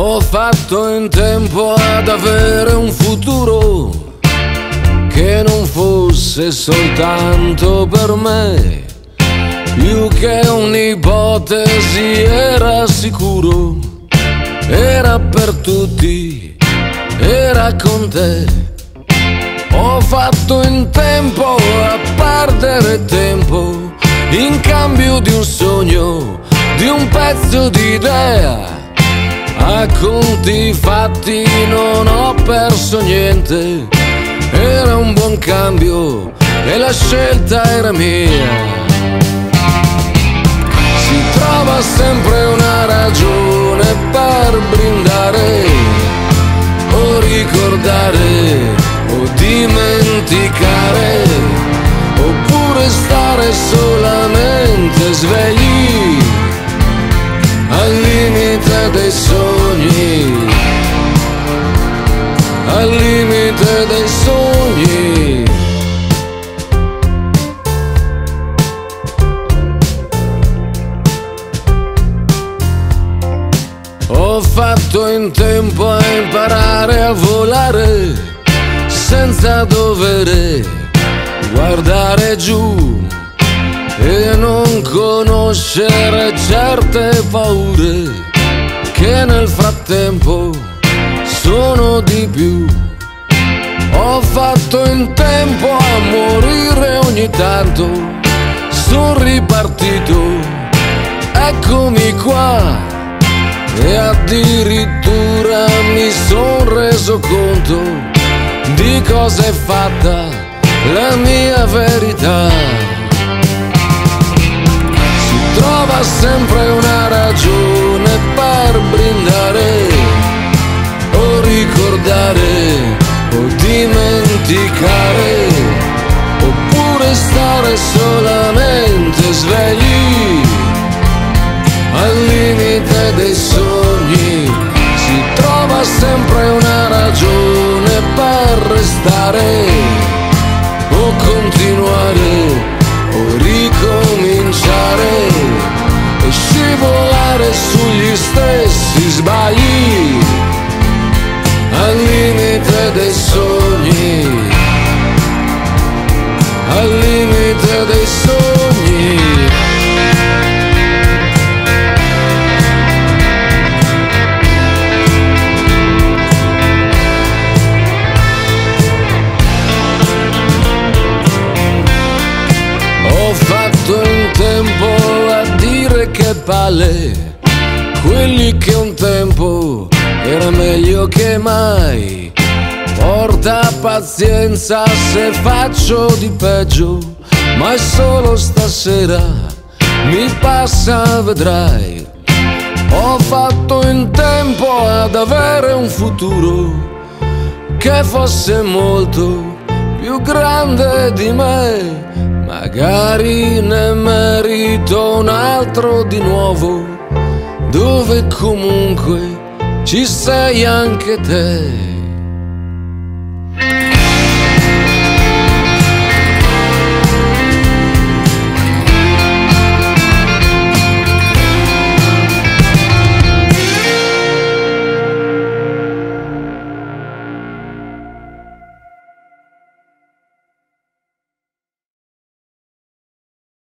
Ho fatto in tempo ad avere un futuro che non fosse soltanto per me, più che un'ipotesi era sicuro, era per tutti, era con te. Ho fatto in tempo a perdere tempo in cambio di un sogno, di un pezzo di idea. A conti fatti non ho perso niente, era un buon cambio e la scelta era mia. Si trova sempre una ragione per brindare o ricordare o dimenticare Ho fatto in tempo a imparare a volare senza dover guardare giù e non conoscere certe paure che nel frattempo sono di più. Ho fatto in tempo a morire ogni tanto, sono ripartito, eccomi qua e addirittura mi sono reso conto di cosa è fatta la mia verità. Si trova sempre una ragione per brindare o ricordare o dimenticare oppure stare solamente svegli al limite dei sogni restare o continuare o ricominciare e scivolare sugli stessi sbagli dire che palle quelli che un tempo era meglio che mai. Porta pazienza se faccio di peggio, ma è solo stasera, mi passa, vedrai. Ho fatto in tempo ad avere un futuro che fosse molto più grande di me. Magari ne merito un altro di nuovo, dove comunque ci sei anche te.